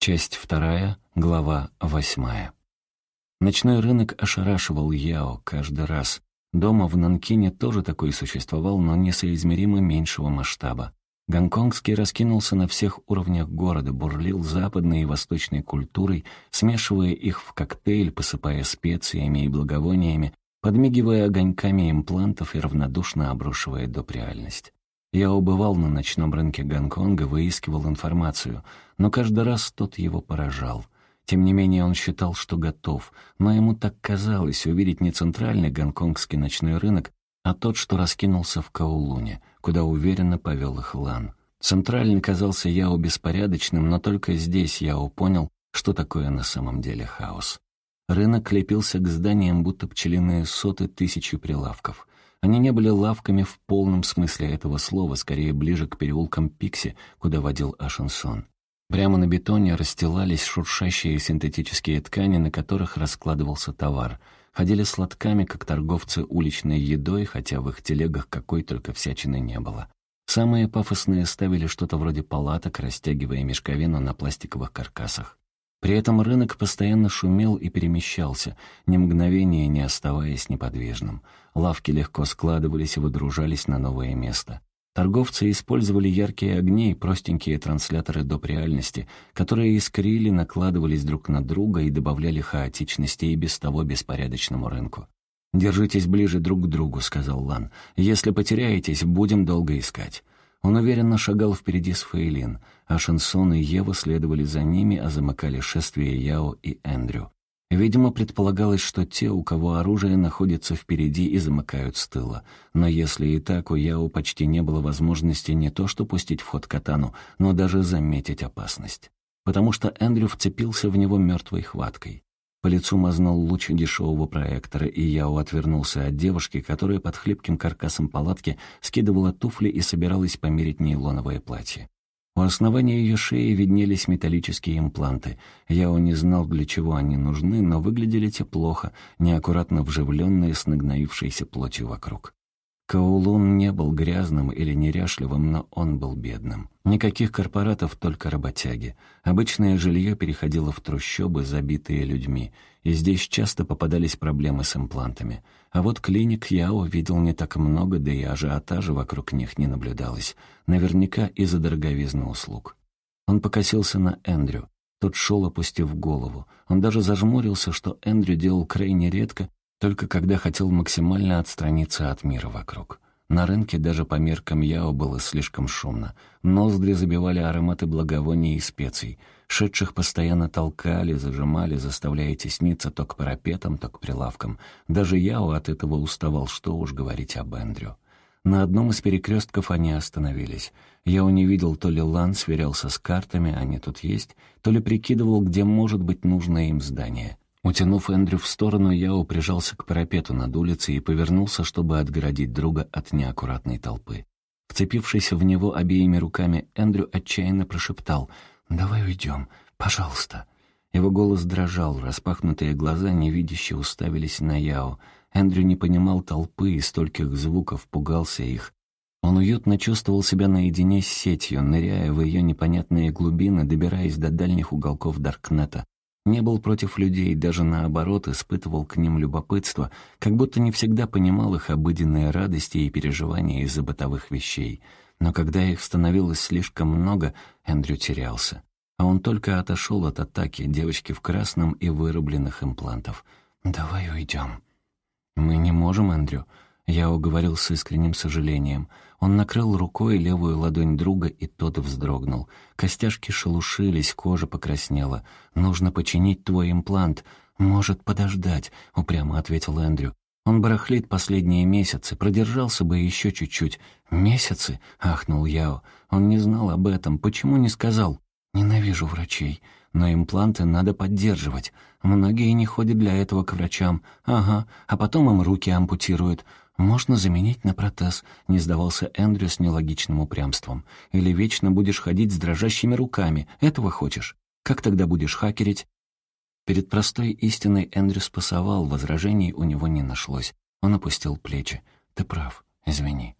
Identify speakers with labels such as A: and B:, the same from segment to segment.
A: Часть вторая, глава восьмая. Ночной рынок ошарашивал Яо каждый раз. Дома в Нанкине тоже такой существовал, но несоизмеримо меньшего масштаба. Гонконгский раскинулся на всех уровнях города, бурлил западной и восточной культурой, смешивая их в коктейль, посыпая специями и благовониями, подмигивая огоньками имплантов и равнодушно обрушивая доп. реальность. Я убывал на ночном рынке Гонконга, выискивал информацию, но каждый раз тот его поражал. Тем не менее он считал, что готов, но ему так казалось увидеть не центральный гонконгский ночной рынок, а тот, что раскинулся в Каулуне, куда уверенно повел их Лан. Центральный казался Яо беспорядочным, но только здесь Яо понял, что такое на самом деле хаос. Рынок лепился к зданиям, будто пчелиные соты тысячи прилавков. Они не были лавками в полном смысле этого слова, скорее ближе к переулкам Пикси, куда водил Ашенсон. Прямо на бетоне расстилались шуршащие синтетические ткани, на которых раскладывался товар. Ходили сладками, как торговцы уличной едой, хотя в их телегах какой только всячины не было. Самые пафосные ставили что-то вроде палаток, растягивая мешковину на пластиковых каркасах. При этом рынок постоянно шумел и перемещался, ни мгновения не оставаясь неподвижным. Лавки легко складывались и выдружались на новое место. Торговцы использовали яркие огни и простенькие трансляторы доп. реальности, которые искрили, накладывались друг на друга и добавляли хаотичности и без того беспорядочному рынку. «Держитесь ближе друг к другу», — сказал Лан. «Если потеряетесь, будем долго искать». Он уверенно шагал впереди с Фейлин, а Шансон и Ева следовали за ними, а замыкали шествие Яо и Эндрю. Видимо, предполагалось, что те, у кого оружие находится впереди и замыкают с тыла. Но если и так, у Яо почти не было возможности не то что пустить в ход катану, но даже заметить опасность. Потому что Эндрю вцепился в него мертвой хваткой. По лицу мазнул луч дешевого проектора, и Яо отвернулся от девушки, которая под хлипким каркасом палатки скидывала туфли и собиралась померить нейлоновое платье. У основания ее шеи виднелись металлические импланты. Яо не знал, для чего они нужны, но выглядели те плохо, неаккуратно вживленные с нагноившейся плотью вокруг. Каулун не был грязным или неряшливым, но он был бедным. Никаких корпоратов, только работяги. Обычное жилье переходило в трущобы, забитые людьми, и здесь часто попадались проблемы с имплантами. А вот клиник я увидел не так много, да и ажиотажа вокруг них не наблюдалось. Наверняка из-за дороговизны услуг. Он покосился на Эндрю. Тот шел, опустив голову. Он даже зажмурился, что Эндрю делал крайне редко, только когда хотел максимально отстраниться от мира вокруг. На рынке даже по меркам Яо было слишком шумно. Ноздри забивали ароматы благовоний и специй. Шедших постоянно толкали, зажимали, заставляя тесниться то к парапетам, то к прилавкам. Даже Яо от этого уставал, что уж говорить об Эндрю. На одном из перекрестков они остановились. Яо не видел, то ли Лан сверялся с картами, они тут есть, то ли прикидывал, где может быть нужное им здание. Утянув Эндрю в сторону, Яо прижался к парапету над улицей и повернулся, чтобы отгородить друга от неаккуратной толпы. Вцепившийся в него обеими руками, Эндрю отчаянно прошептал «Давай уйдем, пожалуйста». Его голос дрожал, распахнутые глаза невидяще уставились на Яо. Эндрю не понимал толпы и стольких звуков, пугался их. Он уютно чувствовал себя наедине с сетью, ныряя в ее непонятные глубины, добираясь до дальних уголков Даркнета, не был против людей, даже наоборот испытывал к ним любопытство, как будто не всегда понимал их обыденные радости и переживания из-за бытовых вещей. Но когда их становилось слишком много, Эндрю терялся. А он только отошел от атаки девочки в красном и вырубленных имплантов. «Давай уйдем». «Мы не можем, Эндрю», — я уговорил с искренним сожалением — он накрыл рукой левую ладонь друга, и тот вздрогнул. Костяшки шелушились, кожа покраснела. «Нужно починить твой имплант. Может подождать», — упрямо ответил Эндрю. «Он барахлит последние месяцы, продержался бы еще чуть-чуть». «Месяцы?» — ахнул Яо. Он не знал об этом. Почему не сказал? «Ненавижу врачей. Но импланты надо поддерживать. Многие не ходят для этого к врачам. Ага, а потом им руки ампутируют. «Можно заменить на протез», — не сдавался Эндрю с нелогичным упрямством. «Или вечно будешь ходить с дрожащими руками. Этого хочешь? Как тогда будешь хакерить?» Перед простой истиной Эндрю спасовал, возражений у него не нашлось. Он опустил плечи. «Ты прав, извини».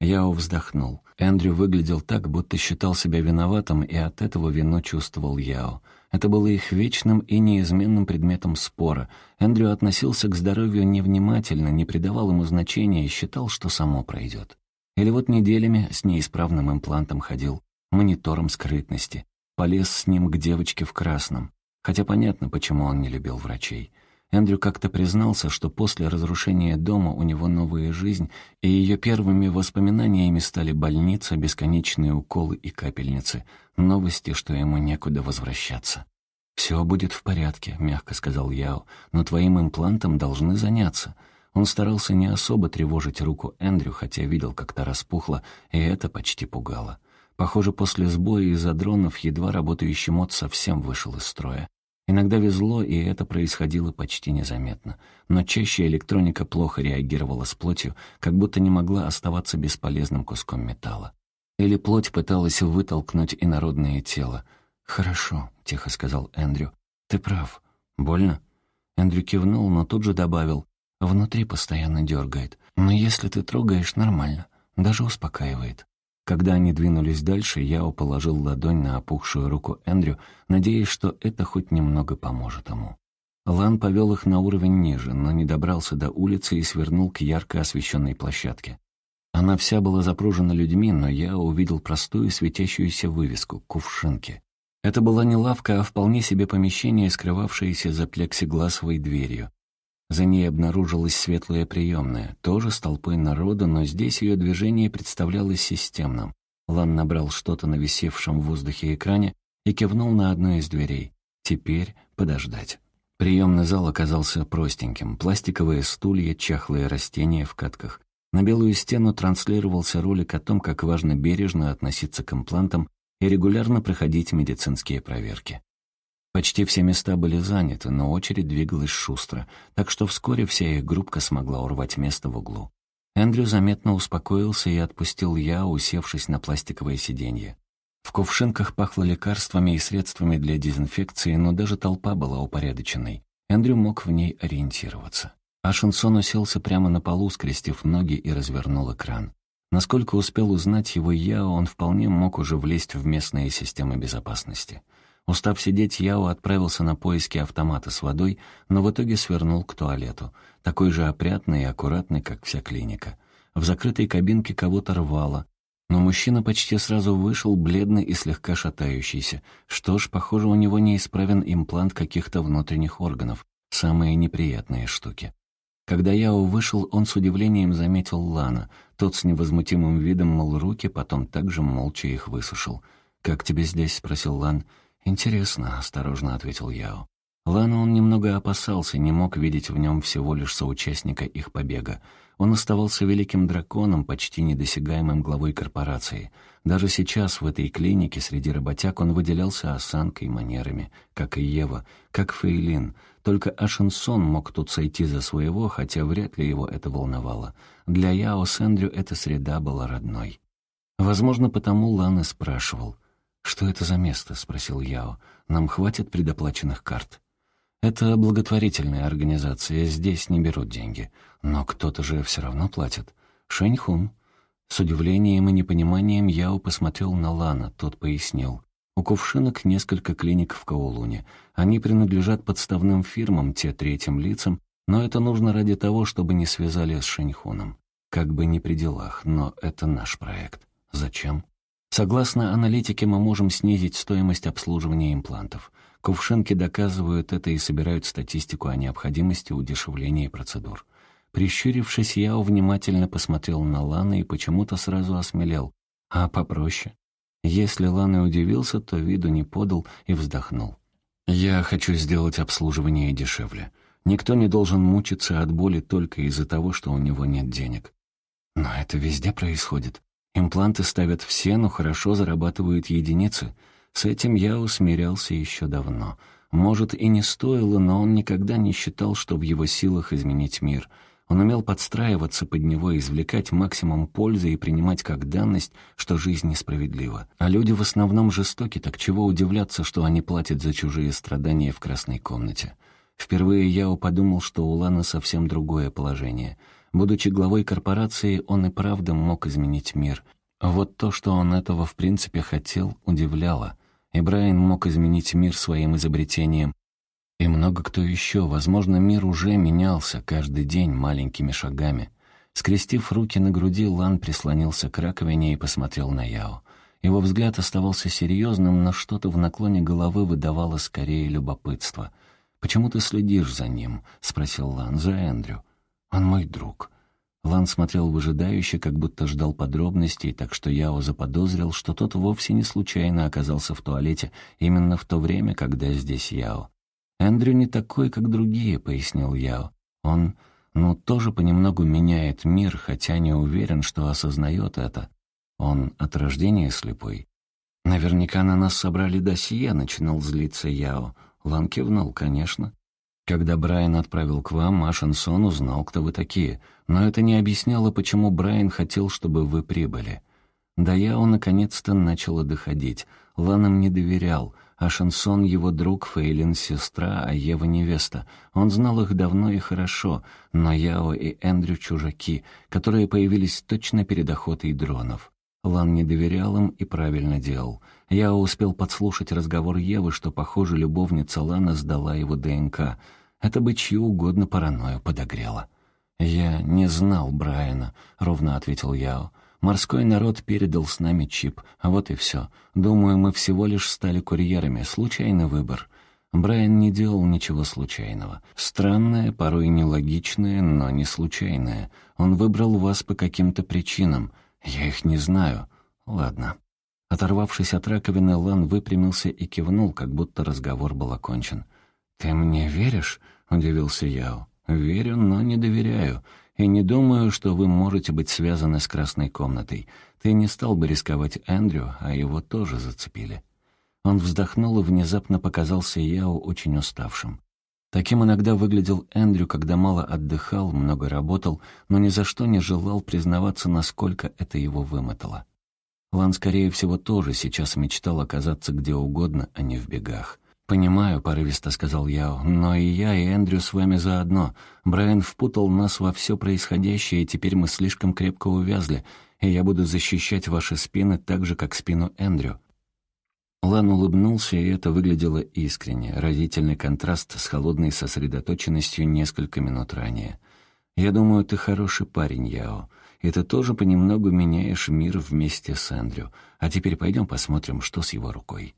A: Яо вздохнул. Эндрю выглядел так, будто считал себя виноватым, и от этого вину чувствовал Яо. Это было их вечным и неизменным предметом спора. Эндрю относился к здоровью невнимательно, не придавал ему значения и считал, что само пройдет. Или вот неделями с неисправным имплантом ходил, монитором скрытности. Полез с ним к девочке в красном. Хотя понятно, почему он не любил врачей. Эндрю как-то признался, что после разрушения дома у него новая жизнь, и ее первыми воспоминаниями стали больница, бесконечные уколы и капельницы, новости, что ему некуда возвращаться. «Все будет в порядке», — мягко сказал Яо, «но твоим имплантом должны заняться». Он старался не особо тревожить руку Эндрю, хотя видел, как та распухла, и это почти пугало. Похоже, после сбоя из-за дронов едва работающий мод совсем вышел из строя. Иногда везло, и это происходило почти незаметно. Но чаще электроника плохо реагировала с плотью, как будто не могла оставаться бесполезным куском металла. Или плоть пыталась вытолкнуть инородное тело. «Хорошо», — тихо сказал Эндрю. «Ты прав. Больно?» Эндрю кивнул, но тут же добавил. «Внутри постоянно дергает. Но если ты трогаешь, нормально. Даже успокаивает». Когда они двинулись дальше, Яо положил ладонь на опухшую руку Эндрю, надеясь, что это хоть немного поможет ему. Лан повел их на уровень ниже, но не добрался до улицы и свернул к ярко освещенной площадке. Она вся была запружена людьми, но я увидел простую светящуюся вывеску «Кувшинки». Это была не лавка, а вполне себе помещение, скрывавшееся за плексигласовой дверью. За ней обнаружилась светлая приемная, тоже с толпой народа, но здесь ее движение представлялось системным. Лан набрал что-то на висевшем в воздухе экране и кивнул на одну из дверей. Теперь подождать. Приемный зал оказался простеньким. Пластиковые стулья, чахлые растения в катках. На белую стену транслировался ролик о том, как важно бережно относиться к имплантам и регулярно проходить медицинские проверки. Почти все места были заняты, но очередь двигалась шустро, так что вскоре вся их группка смогла урвать место в углу. Эндрю заметно успокоился и отпустил я, усевшись на пластиковое сиденье. В кувшинках пахло лекарствами и средствами для дезинфекции, но даже толпа была упорядоченной. Эндрю мог в ней ориентироваться. А Шансон уселся прямо на полу, скрестив ноги и развернул экран. Насколько успел узнать его я, он вполне мог уже влезть в местные системы безопасности. Устав сидеть, Яо отправился на поиски автомата с водой, но в итоге свернул к туалету, такой же опрятный и аккуратный, как вся клиника. В закрытой кабинке кого-то рвало, но мужчина почти сразу вышел, бледный и слегка шатающийся. Что ж, похоже, у него неисправен имплант каких-то внутренних органов. Самые неприятные штуки. Когда Яо вышел, он с удивлением заметил Лана. Тот с невозмутимым видом мыл руки, потом также молча их высушил. «Как тебе здесь?» — спросил Лан. «Интересно», — осторожно ответил Яо. Лана он немного опасался, не мог видеть в нем всего лишь соучастника их побега. Он оставался великим драконом, почти недосягаемым главой корпорации. Даже сейчас в этой клинике среди работяг он выделялся осанкой, манерами, как и Ева, как Фейлин. Только Ашенсон мог тут сойти за своего, хотя вряд ли его это волновало. Для Яо с Эндрю эта среда была родной. Возможно, потому Лан и спрашивал — «Что это за место?» — спросил Яо. «Нам хватит предоплаченных карт?» «Это благотворительная организация, здесь не берут деньги. Но кто-то же все равно платит. Шэньхун». С удивлением и непониманием Яо посмотрел на Лана, тот пояснил. У кувшинок несколько клиник в Каолуне. Они принадлежат подставным фирмам, те третьим лицам, но это нужно ради того, чтобы не связали с Шэньхуном. Как бы не при делах, но это наш проект. Зачем? Согласно аналитике, мы можем снизить стоимость обслуживания имплантов. Кувшинки доказывают это и собирают статистику о необходимости удешевления процедур. Прищурившись, я внимательно посмотрел на Лана и почему-то сразу осмелел. А попроще. Если Лана удивился, то виду не подал и вздохнул. «Я хочу сделать обслуживание дешевле. Никто не должен мучиться от боли только из-за того, что у него нет денег. Но это везде происходит. Импланты ставят все, но хорошо зарабатывают единицы. С этим я усмирялся еще давно. Может, и не стоило, но он никогда не считал, что в его силах изменить мир. Он умел подстраиваться под него, извлекать максимум пользы и принимать как данность, что жизнь несправедлива. А люди в основном жестоки, так чего удивляться, что они платят за чужие страдания в красной комнате. Впервые я подумал, что у Ланы совсем другое положение — Будучи главой корпорации, он и правда мог изменить мир. Вот то, что он этого в принципе хотел, удивляло. И Брайан мог изменить мир своим изобретением. И много кто еще. Возможно, мир уже менялся каждый день маленькими шагами. Скрестив руки на груди, Лан прислонился к раковине и посмотрел на Яо. Его взгляд оставался серьезным, но что-то в наклоне головы выдавало скорее любопытство. «Почему ты следишь за ним?» — спросил Лан. «За Эндрю». «Он мой друг». Лан смотрел выжидающе, как будто ждал подробностей, так что Яо заподозрил, что тот вовсе не случайно оказался в туалете именно в то время, когда здесь Яо. «Эндрю не такой, как другие», — пояснил Яо. «Он, ну, тоже понемногу меняет мир, хотя не уверен, что осознает это. Он от рождения слепой. Наверняка на нас собрали досье, начинал злиться Яо. Лан кивнул, конечно. Когда Брайан отправил к вам, Ашенсон узнал, кто вы такие. Но это не объясняло, почему Брайан хотел, чтобы вы прибыли. Да Яо наконец-то начало доходить. Лан им не доверял. Ашенсон — его друг, Фейлин — сестра, а Ева — невеста. Он знал их давно и хорошо, но Яо и Эндрю — чужаки, которые появились точно перед охотой дронов. Лан не доверял им и правильно делал. Я успел подслушать разговор Евы, что, похоже, любовница Лана сдала его ДНК. Это бы чью угодно паранойю подогрело. «Я не знал Брайана», — ровно ответил Яо. «Морской народ передал с нами чип, а вот и все. Думаю, мы всего лишь стали курьерами. Случайный выбор». Брайан не делал ничего случайного. Странное, порой нелогичное, но не случайное. Он выбрал вас по каким-то причинам — «Я их не знаю. Ладно». Оторвавшись от раковины, Лан выпрямился и кивнул, как будто разговор был окончен. «Ты мне веришь?» — удивился Яо. «Верю, но не доверяю. И не думаю, что вы можете быть связаны с красной комнатой. Ты не стал бы рисковать Эндрю, а его тоже зацепили». Он вздохнул и внезапно показался Яо очень уставшим. Таким иногда выглядел Эндрю, когда мало отдыхал, много работал, но ни за что не желал признаваться, насколько это его вымотало. Лан, скорее всего, тоже сейчас мечтал оказаться где угодно, а не в бегах. «Понимаю», — порывисто сказал Яо, — «но и я, и Эндрю с вами заодно. Брайан впутал нас во все происходящее, и теперь мы слишком крепко увязли, и я буду защищать ваши спины так же, как спину Эндрю. Лан улыбнулся, и это выглядело искренне, разительный контраст с холодной сосредоточенностью несколько минут ранее. «Я думаю, ты хороший парень, Яо, и ты тоже понемногу меняешь мир вместе с Эндрю. А теперь пойдем посмотрим, что с его рукой».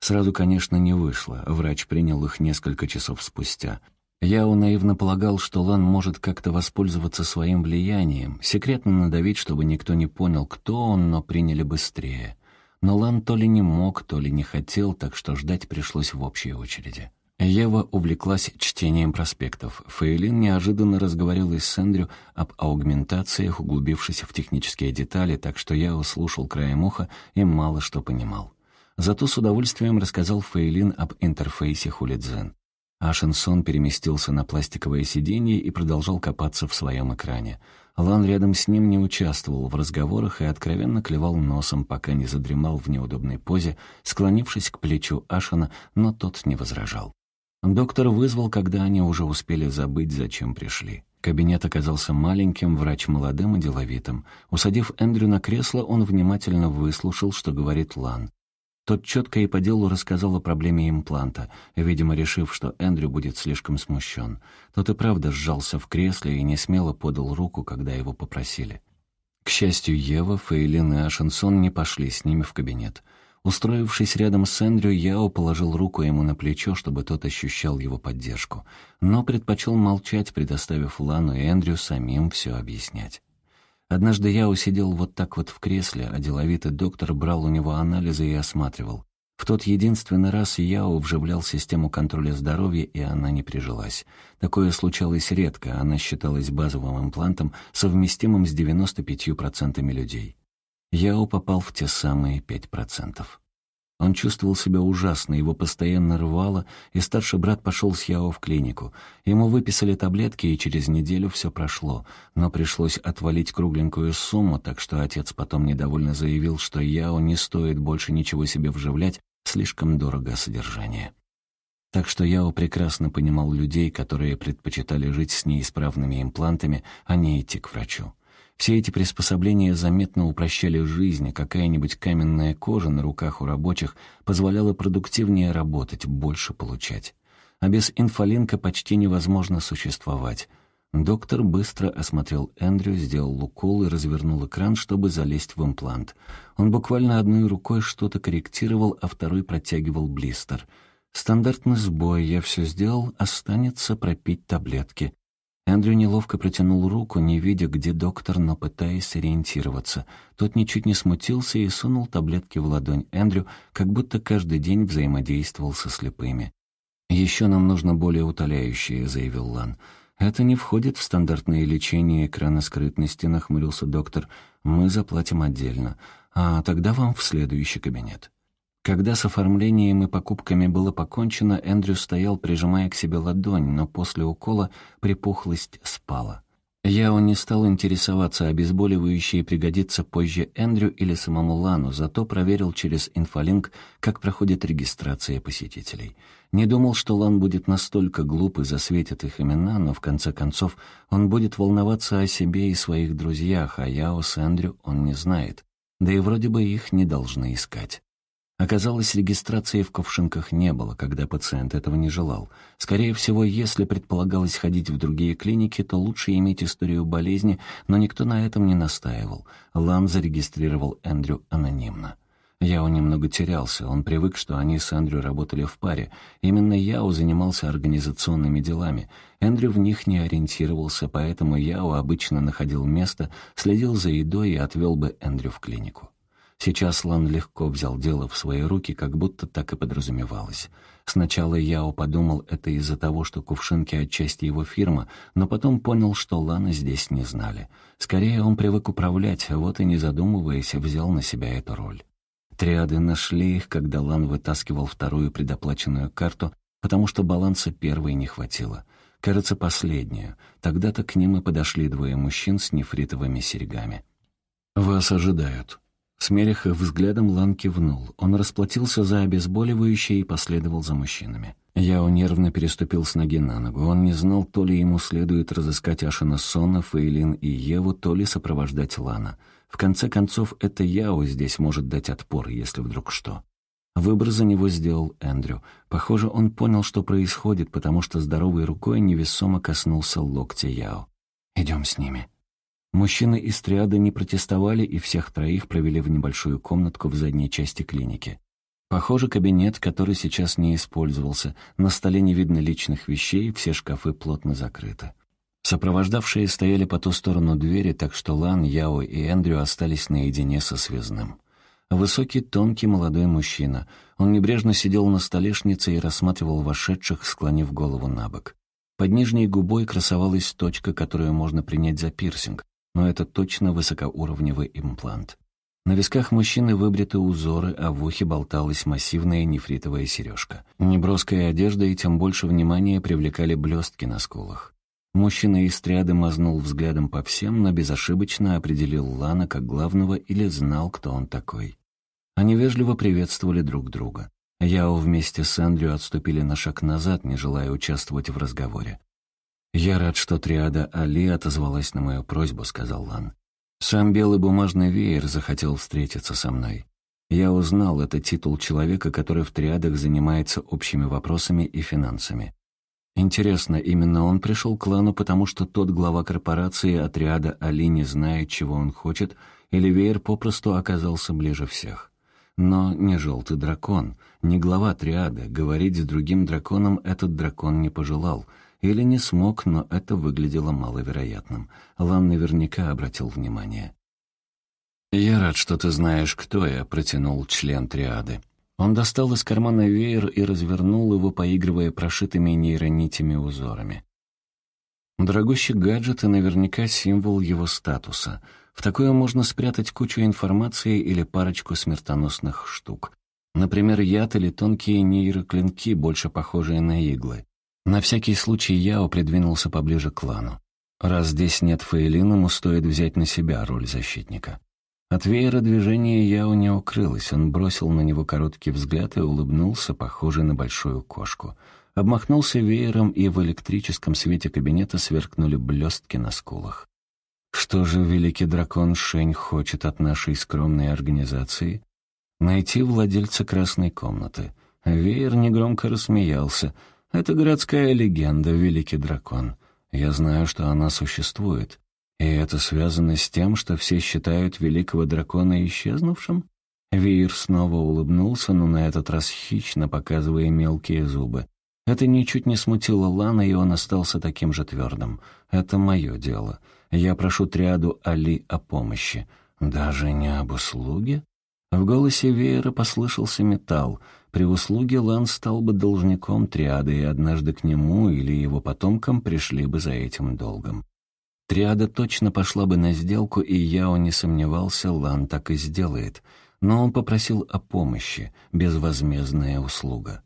A: Сразу, конечно, не вышло, врач принял их несколько часов спустя. Яо наивно полагал, что Лан может как-то воспользоваться своим влиянием, секретно надавить, чтобы никто не понял, кто он, но приняли быстрее но Лан то ли не мог, то ли не хотел, так что ждать пришлось в общей очереди. Ева увлеклась чтением проспектов. Фейлин неожиданно разговаривала с Эндрю об аугментациях, углубившись в технические детали, так что я услышал краем уха и мало что понимал. Зато с удовольствием рассказал Фейлин об интерфейсе Хулидзен. Ашенсон переместился на пластиковое сиденье и продолжал копаться в своем экране. Лан рядом с ним не участвовал в разговорах и откровенно клевал носом, пока не задремал в неудобной позе, склонившись к плечу Ашена, но тот не возражал. Доктор вызвал, когда они уже успели забыть, зачем пришли. Кабинет оказался маленьким, врач молодым и деловитым. Усадив Эндрю на кресло, он внимательно выслушал, что говорит Лан. Тот четко и по делу рассказал о проблеме импланта, видимо, решив, что Эндрю будет слишком смущен. Тот и правда сжался в кресле и не смело подал руку, когда его попросили. К счастью, Ева, Фейлин и Ашенсон не пошли с ними в кабинет. Устроившись рядом с Эндрю, Яо положил руку ему на плечо, чтобы тот ощущал его поддержку, но предпочел молчать, предоставив Лану и Эндрю самим все объяснять. Однажды я усидел вот так вот в кресле, а деловитый доктор брал у него анализы и осматривал. В тот единственный раз Яо вживлял систему контроля здоровья, и она не прижилась. Такое случалось редко, она считалась базовым имплантом, совместимым с 95% людей. Яо попал в те самые 5%. Он чувствовал себя ужасно, его постоянно рвало, и старший брат пошел с Яо в клинику. Ему выписали таблетки, и через неделю все прошло, но пришлось отвалить кругленькую сумму, так что отец потом недовольно заявил, что Яо не стоит больше ничего себе вживлять, слишком дорого содержание. Так что Яо прекрасно понимал людей, которые предпочитали жить с неисправными имплантами, а не идти к врачу. Все эти приспособления заметно упрощали жизнь, какая-нибудь каменная кожа на руках у рабочих позволяла продуктивнее работать, больше получать. А без инфолинка почти невозможно существовать. Доктор быстро осмотрел Эндрю, сделал укол и развернул экран, чтобы залезть в имплант. Он буквально одной рукой что-то корректировал, а второй протягивал блистер. «Стандартный сбой, я все сделал, останется пропить таблетки». Эндрю неловко протянул руку, не видя, где доктор, но пытаясь сориентироваться. Тот ничуть не смутился и сунул таблетки в ладонь Эндрю, как будто каждый день взаимодействовал со слепыми. «Еще нам нужно более утоляющее», — заявил Лан. «Это не входит в стандартное лечение экрана скрытности», — нахмурился доктор. «Мы заплатим отдельно. А тогда вам в следующий кабинет». Когда с оформлением и покупками было покончено, Эндрю стоял, прижимая к себе ладонь, но после укола припухлость спала. Яо не стал интересоваться, обезболивающее пригодится позже Эндрю или самому Лану, зато проверил через инфолинк, как проходит регистрация посетителей. Не думал, что Лан будет настолько глуп и засветит их имена, но в конце концов он будет волноваться о себе и своих друзьях, а Яо с Эндрю он не знает. Да и вроде бы их не должны искать. Оказалось, регистрации в ковшинках не было, когда пациент этого не желал. Скорее всего, если предполагалось ходить в другие клиники, то лучше иметь историю болезни, но никто на этом не настаивал. Лан зарегистрировал Эндрю анонимно. Яо немного терялся, он привык, что они с Эндрю работали в паре. Именно Яо занимался организационными делами. Эндрю в них не ориентировался, поэтому Яо обычно находил место, следил за едой и отвел бы Эндрю в клинику. Сейчас Лан легко взял дело в свои руки, как будто так и подразумевалось. Сначала Яо подумал, это из-за того, что кувшинки отчасти его фирма, но потом понял, что Лана здесь не знали. Скорее, он привык управлять, вот и не задумываясь, взял на себя эту роль. Триады нашли их, когда Лан вытаскивал вторую предоплаченную карту, потому что баланса первой не хватило. Кажется, последнюю. Тогда-то к ним и подошли двое мужчин с нефритовыми серьгами. «Вас ожидают», Смерив их взглядом, Лан кивнул. Он расплатился за обезболивающее и последовал за мужчинами. Яо нервно переступил с ноги на ногу. Он не знал, то ли ему следует разыскать Ашина Сона, Фейлин и Еву, то ли сопровождать Лана. В конце концов, это Яо здесь может дать отпор, если вдруг что. Выбор за него сделал Эндрю. Похоже, он понял, что происходит, потому что здоровой рукой невесомо коснулся локтя Яо. «Идем с ними». Мужчины из триады не протестовали и всех троих провели в небольшую комнатку в задней части клиники. Похоже, кабинет, который сейчас не использовался, на столе не видно личных вещей, все шкафы плотно закрыты. Сопровождавшие стояли по ту сторону двери, так что Лан, Яо и Эндрю остались наедине со связным. Высокий, тонкий молодой мужчина. Он небрежно сидел на столешнице и рассматривал вошедших, склонив голову на бок. Под нижней губой красовалась точка, которую можно принять за пирсинг но это точно высокоуровневый имплант. На висках мужчины выбриты узоры, а в ухе болталась массивная нефритовая сережка. Неброская одежда и тем больше внимания привлекали блестки на скулах. Мужчина из триады мазнул взглядом по всем, но безошибочно определил Лана как главного или знал, кто он такой. Они вежливо приветствовали друг друга. Яо вместе с Эндрю отступили на шаг назад, не желая участвовать в разговоре. «Я рад, что триада Али отозвалась на мою просьбу», — сказал Лан. «Сам белый бумажный веер захотел встретиться со мной. Я узнал, это титул человека, который в триадах занимается общими вопросами и финансами. Интересно, именно он пришел к клану, потому что тот глава корпорации, а триада Али не знает, чего он хочет, или веер попросту оказался ближе всех?» Но не желтый дракон, не глава триады. Говорить с другим драконом этот дракон не пожелал — или не смог, но это выглядело маловероятным. Лан наверняка обратил внимание. «Я рад, что ты знаешь, кто я», — протянул член триады. Он достал из кармана веер и развернул его, поигрывая прошитыми нейронитями узорами. Дорогущий гаджет и наверняка символ его статуса. В такое можно спрятать кучу информации или парочку смертоносных штук. Например, яд или тонкие нейроклинки, больше похожие на иглы. На всякий случай Яо придвинулся поближе к клану. Раз здесь нет Фейлин, ему стоит взять на себя роль защитника. От веера движения Яо не укрылась. Он бросил на него короткий взгляд и улыбнулся, похожий на большую кошку. Обмахнулся веером, и в электрическом свете кабинета сверкнули блестки на скулах. «Что же великий дракон Шень хочет от нашей скромной организации?» «Найти владельца красной комнаты». Веер негромко рассмеялся. «Это городская легенда, великий дракон. Я знаю, что она существует. И это связано с тем, что все считают великого дракона исчезнувшим? Виир снова улыбнулся, но на этот раз хищно, показывая мелкие зубы. Это ничуть не смутило Лана, и он остался таким же твердым. «Это мое дело. Я прошу триаду Али о помощи. Даже не об услуге?» В голосе Веера послышался металл. При услуге Лан стал бы должником триады, и однажды к нему или его потомкам пришли бы за этим долгом. Триада точно пошла бы на сделку, и Яо не сомневался, Лан так и сделает. Но он попросил о помощи, безвозмездная услуга.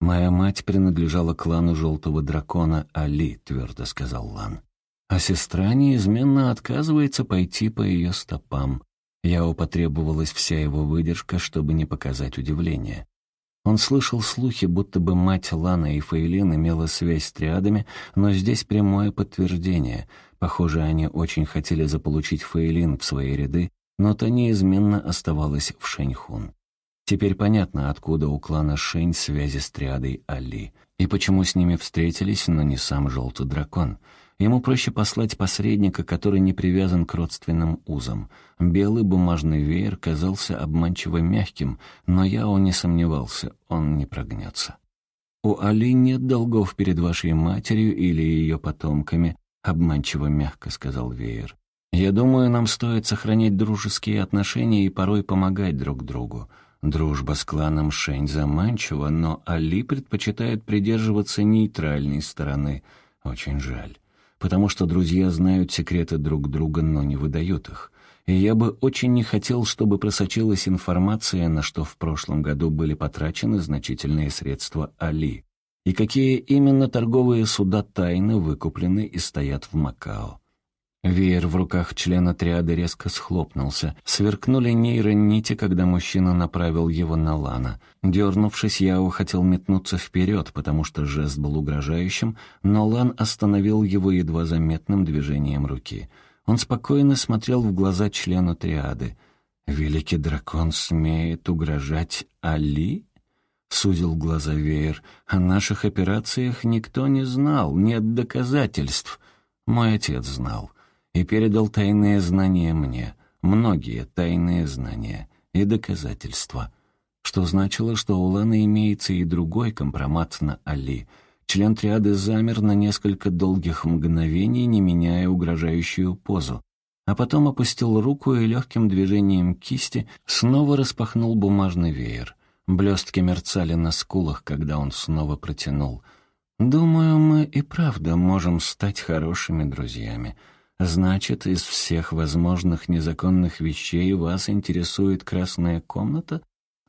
A: «Моя мать принадлежала клану Желтого Дракона Али», — твердо сказал Лан. «А сестра неизменно отказывается пойти по ее стопам». Яо потребовалась вся его выдержка, чтобы не показать удивления. Он слышал слухи, будто бы мать Лана и Фейлин имела связь с триадами, но здесь прямое подтверждение. Похоже, они очень хотели заполучить Фейлин в свои ряды, но та неизменно оставалась в Шэньхун. Теперь понятно, откуда у клана Шэнь связи с триадой Али, и почему с ними встретились, но не сам Желтый Дракон — Ему проще послать посредника, который не привязан к родственным узам. Белый бумажный веер казался обманчиво мягким, но Яо не сомневался, он не прогнется. «У Али нет долгов перед вашей матерью или ее потомками», — обманчиво мягко сказал веер. «Я думаю, нам стоит сохранять дружеские отношения и порой помогать друг другу. Дружба с кланом Шень заманчива, но Али предпочитает придерживаться нейтральной стороны. Очень жаль потому что друзья знают секреты друг друга, но не выдают их. И я бы очень не хотел, чтобы просочилась информация, на что в прошлом году были потрачены значительные средства Али, и какие именно торговые суда тайны выкуплены и стоят в Макао. Веер в руках члена триады резко схлопнулся. Сверкнули нейронити, когда мужчина направил его на Лана. Дернувшись, Яо хотел метнуться вперед, потому что жест был угрожающим, но Лан остановил его едва заметным движением руки. Он спокойно смотрел в глаза члену триады. «Великий дракон смеет угрожать Али?» — сузил глаза Веер. «О наших операциях никто не знал, нет доказательств. Мой отец знал» и передал тайные знания мне, многие тайные знания и доказательства, что значило, что у Ланы имеется и другой компромат на Али. Член триады замер на несколько долгих мгновений, не меняя угрожающую позу, а потом опустил руку и легким движением кисти снова распахнул бумажный веер. Блестки мерцали на скулах, когда он снова протянул. «Думаю, мы и правда можем стать хорошими друзьями». Значит, из всех возможных незаконных вещей вас интересует красная комната?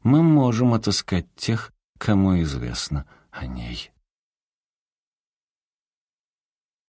A: Мы можем отыскать тех, кому известно о ней.